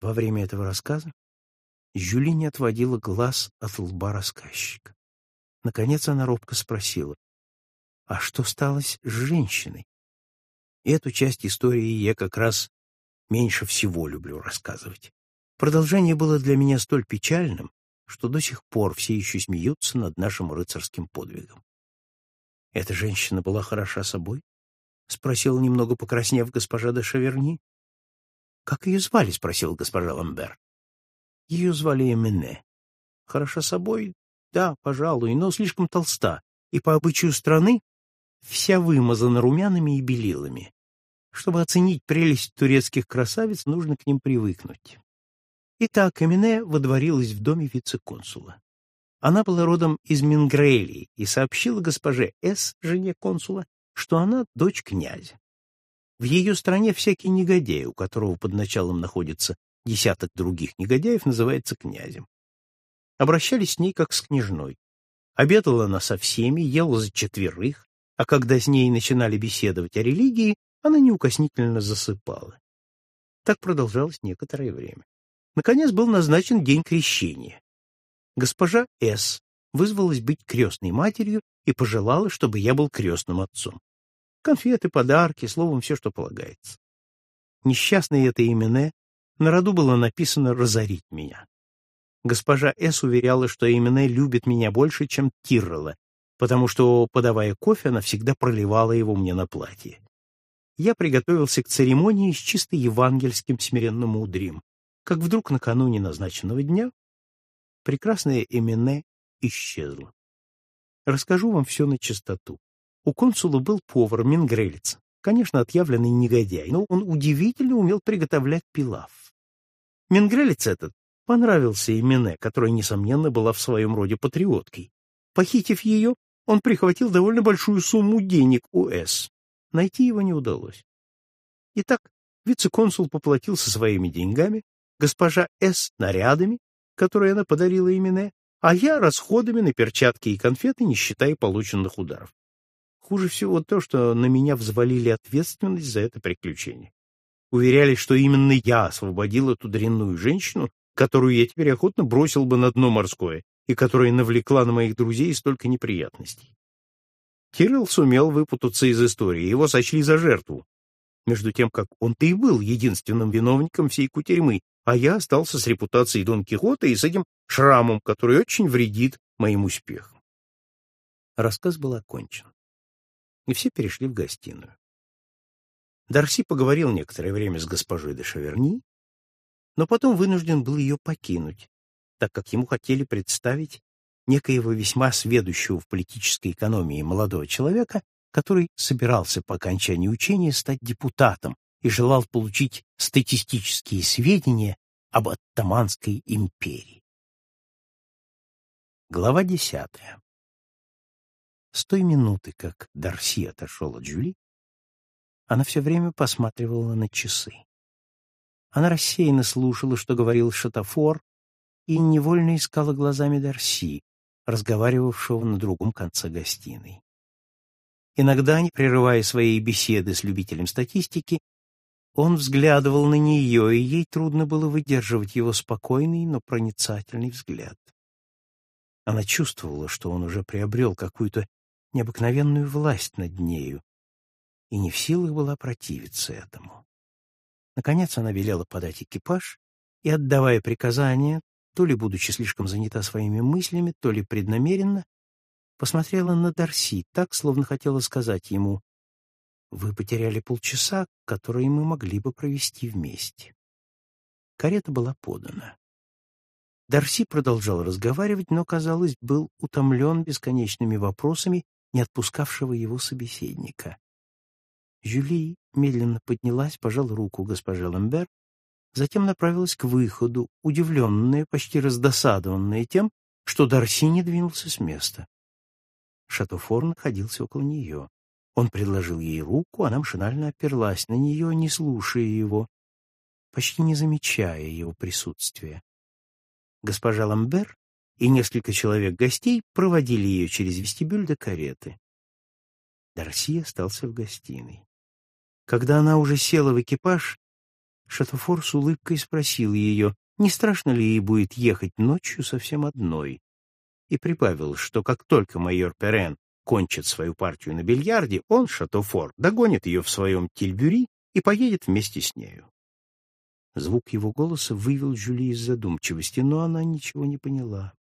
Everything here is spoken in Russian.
Во время этого рассказа Жюли не отводила глаз от лба рассказчика. Наконец она робко спросила, «А что сталось с женщиной?» Эту часть истории я как раз меньше всего люблю рассказывать. Продолжение было для меня столь печальным, что до сих пор все еще смеются над нашим рыцарским подвигом. «Эта женщина была хороша собой?» — спросила немного покраснев госпожа де Шаверни. «Как ее звали?» — спросил госпожа Ламбер. Ее звали Эмене. Хороша собой? Да, пожалуй, но слишком толста, и по обычаю страны вся вымазана румянами и белилами. Чтобы оценить прелесть турецких красавиц, нужно к ним привыкнуть. Итак, Эмине водворилась в доме вице-консула. Она была родом из Мингрелии и сообщила госпоже С, жене консула, что она дочь князя. В ее стране всякий негодяй, у которого под началом находится десяток других негодяев, называется князем. Обращались с ней как с княжной. Обедала она со всеми, ела за четверых, а когда с ней начинали беседовать о религии, она неукоснительно засыпала. Так продолжалось некоторое время. Наконец был назначен день крещения. Госпожа С. вызвалась быть крестной матерью и пожелала, чтобы я был крестным отцом. Конфеты, подарки, словом, все, что полагается. Несчастный это имя на роду было написано «разорить меня». Госпожа С. уверяла, что именно любит меня больше, чем Тиррелла, потому что, подавая кофе, она всегда проливала его мне на платье. Я приготовился к церемонии с чисто евангельским смиренным мудрием как вдруг накануне назначенного дня прекрасная Эмине исчезла. Расскажу вам все на чистоту. У консула был повар, мингрелец, конечно, отъявленный негодяй, но он удивительно умел приготовлять пилав. Мингрелец этот понравился Эмине, которая, несомненно, была в своем роде патриоткой. Похитив ее, он прихватил довольно большую сумму денег у С. Найти его не удалось. Итак, вице-консул поплатился своими деньгами, госпожа С. нарядами, которые она подарила именно, а я расходами на перчатки и конфеты, не считая полученных ударов. Хуже всего то, что на меня взвалили ответственность за это приключение. Уверяли, что именно я освободил эту дрянную женщину, которую я теперь охотно бросил бы на дно морское и которая навлекла на моих друзей столько неприятностей. Кирилл сумел выпутаться из истории, его сочли за жертву, между тем как он-то и был единственным виновником всей кутерьмы, а я остался с репутацией Дон Кихота и с этим шрамом, который очень вредит моим успехам. Рассказ был окончен, и все перешли в гостиную. Дарси поговорил некоторое время с госпожой де Шаверни, но потом вынужден был ее покинуть, так как ему хотели представить некоего весьма сведущего в политической экономии молодого человека, который собирался по окончании учения стать депутатом и желал получить статистические сведения об Оттаманской империи. Глава десятая. С той минуты, как Дарси отошел от Жюли, она все время посматривала на часы. Она рассеянно слушала, что говорил Шатафор, и невольно искала глазами Дарси, разговаривавшего на другом конце гостиной. Иногда, не прерывая своей беседы с любителем статистики, он взглядывал на нее, и ей трудно было выдерживать его спокойный, но проницательный взгляд. Она чувствовала, что он уже приобрел какую-то необыкновенную власть над нею, и не в силах была противиться этому. Наконец она велела подать экипаж и, отдавая приказания, то ли будучи слишком занята своими мыслями, то ли преднамеренно, посмотрела на Дарси так, словно хотела сказать ему вы потеряли полчаса, которые мы могли бы провести вместе. Карета была подана. Дарси продолжал разговаривать, но, казалось, был утомлен бесконечными вопросами, не отпускавшего его собеседника. Жюли медленно поднялась, пожала руку госпоже Ламбер, затем направилась к выходу, удивленная, почти раздосадованная тем, что Дарси не двинулся с места. Шатофор находился около нее. Он предложил ей руку, она машинально оперлась на нее, не слушая его, почти не замечая его присутствия. Госпожа Ламбер и несколько человек гостей проводили ее через вестибюль до кареты. Дарси остался в гостиной. Когда она уже села в экипаж, Шатофор с улыбкой спросил ее, не страшно ли ей будет ехать ночью совсем одной, и прибавил, что как только майор Перен кончит свою партию на бильярде, он, Шатофор, догонит ее в своем тильбюри и поедет вместе с нею. Звук его голоса вывел Жюли из задумчивости, но она ничего не поняла.